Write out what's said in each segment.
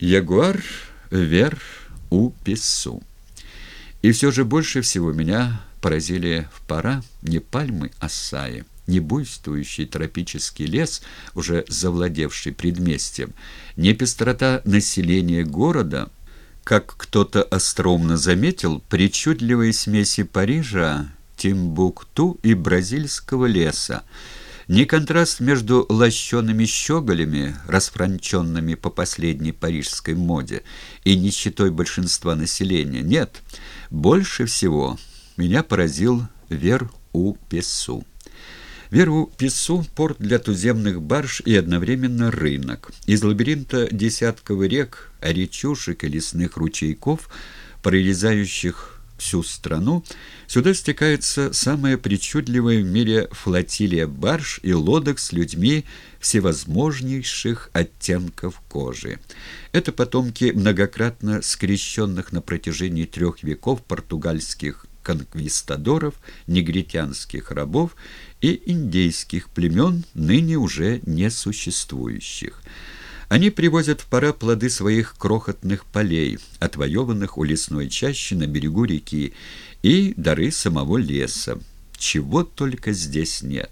Ягуар Вер у Писсу. И все же больше всего меня поразили в пора не пальмы Ассаи, не буйствующий тропический лес, уже завладевший предместьем, не пестрота населения города, как кто-то остроумно заметил, причудливые смеси Парижа, Тимбукту и бразильского леса, не контраст между лощеными щеголями, расфранченными по последней парижской моде, и нищетой большинства населения. Нет, больше всего меня поразил Вер-у-Песу. Веру-Песу – порт для туземных барж и одновременно рынок. Из лабиринта десятковых рек, речушек и лесных ручейков, прорезающих всю страну, сюда стекается самая причудливая в мире флотилия барж и лодок с людьми всевозможнейших оттенков кожи. Это потомки многократно скрещенных на протяжении трех веков португальских конквистадоров, негритянских рабов и индейских племен, ныне уже несуществующих. Они привозят в пора плоды своих крохотных полей, отвоеванных у лесной чащи на берегу реки, и дары самого леса. Чего только здесь нет.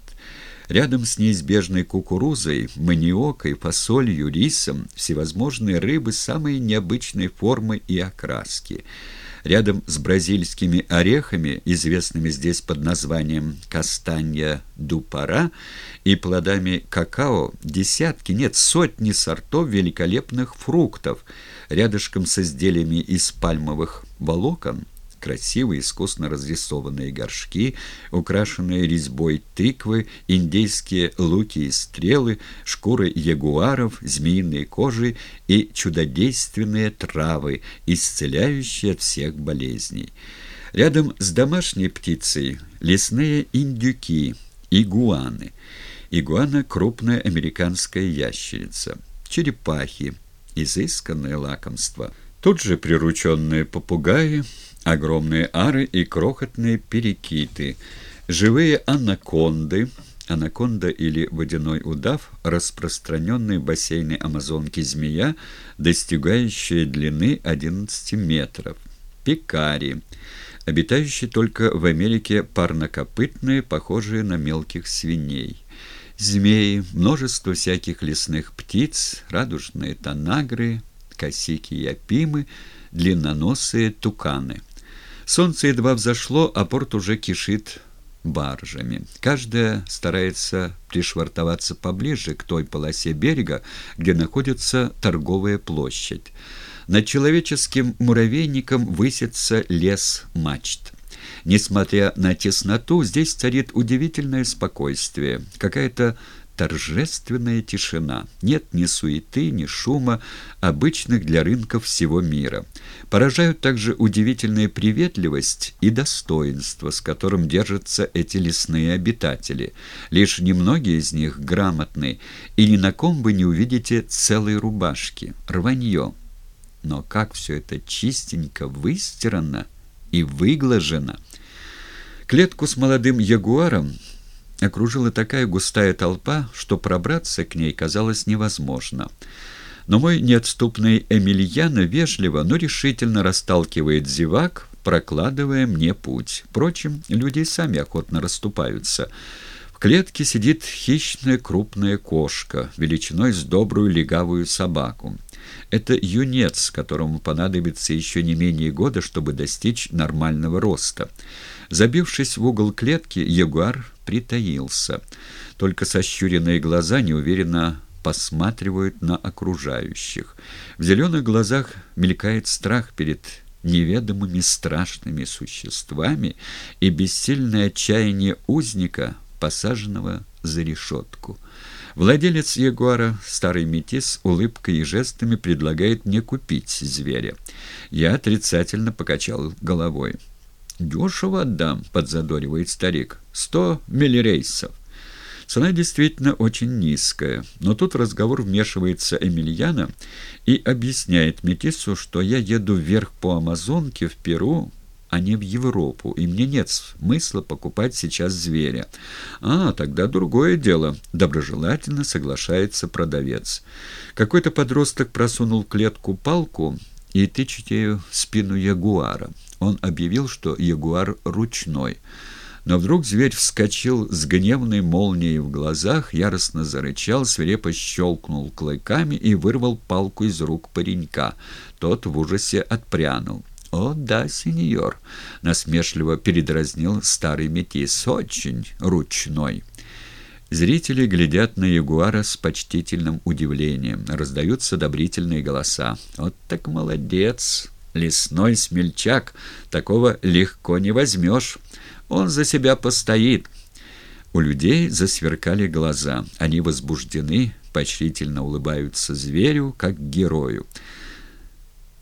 Рядом с неизбежной кукурузой, маниокой, фасолью, рисом всевозможные рыбы самой необычной формы и окраски – Рядом с бразильскими орехами, известными здесь под названием кастанья дупара, и плодами какао десятки, нет, сотни сортов великолепных фруктов, рядышком с изделиями из пальмовых волокон – красивые искусно разрисованные горшки, украшенные резьбой тыквы, индейские луки и стрелы, шкуры ягуаров, змеиные кожи и чудодейственные травы, исцеляющие от всех болезней. Рядом с домашней птицей лесные индюки, игуаны. Игуана – крупная американская ящерица. Черепахи – изысканное лакомство. Тут же прирученные попугаи – огромные ары и крохотные перекиты, живые анаконды, анаконда или водяной удав, распространенный в бассейне Амазонки змея, достигающая длины 11 метров, пикари, обитающие только в Америке парнокопытные, похожие на мелких свиней, змеи, множество всяких лесных птиц, радужные танагры, косики и опимы, длинноносые туканы – Солнце едва взошло, а порт уже кишит баржами. Каждая старается пришвартоваться поближе к той полосе берега, где находится торговая площадь. Над человеческим муравейником высится лес мачт. Несмотря на тесноту, здесь царит удивительное спокойствие, какая-то торжественная тишина. Нет ни суеты, ни шума, обычных для рынков всего мира. Поражают также удивительная приветливость и достоинство, с которым держатся эти лесные обитатели. Лишь немногие из них грамотны, и ни на ком вы не увидите целой рубашки, рванье. Но как все это чистенько выстирано и выглажено! Клетку с молодым ягуаром окружила такая густая толпа, что пробраться к ней казалось невозможно. Но мой неотступный Эмильяно вежливо, но решительно расталкивает зевак, прокладывая мне путь. Впрочем, люди сами охотно расступаются. В клетке сидит хищная крупная кошка, величиной с добрую легавую собаку. Это юнец, которому понадобится еще не менее года, чтобы достичь нормального роста. Забившись в угол клетки, ягуар притаился. Только сощуренные глаза неуверенно посматривают на окружающих. В зеленых глазах мелькает страх перед неведомыми страшными существами и бессильное отчаяние узника, посаженного за решетку. Владелец ягуара, старый метис, улыбкой и жестами предлагает мне купить зверя. Я отрицательно покачал головой. «Дешево отдам», — подзадоривает старик. «Сто миллирейсов». Цена действительно очень низкая, но тут разговор вмешивается Эмильяна и объясняет Метису, что я еду вверх по Амазонке в Перу а не в Европу, и мне нет смысла покупать сейчас зверя». «А, тогда другое дело», — доброжелательно соглашается продавец. Какой-то подросток просунул в клетку палку и тычет ею в спину ягуара. Он объявил, что ягуар ручной. Но вдруг зверь вскочил с гневной молнией в глазах, яростно зарычал, свирепо щелкнул клыками и вырвал палку из рук паренька. Тот в ужасе отпрянул. «О, да, сеньор!» — насмешливо передразнил старый метис. «Очень ручной!» Зрители глядят на ягуара с почтительным удивлением. Раздаются одобрительные голоса. «Вот так молодец! Лесной смельчак! Такого легко не возьмешь! Он за себя постоит!» У людей засверкали глаза. Они возбуждены, поощрительно улыбаются зверю, как герою.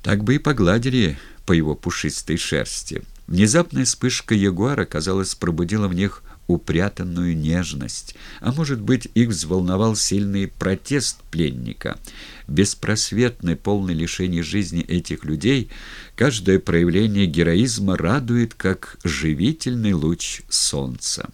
Так бы и погладили по его пушистой шерсти. Внезапная вспышка ягуара, казалось, пробудила в них упрятанную нежность, а может быть, их взволновал сильный протест пленника. Беспросветный, полный лишений жизни этих людей, каждое проявление героизма радует, как живительный луч солнца.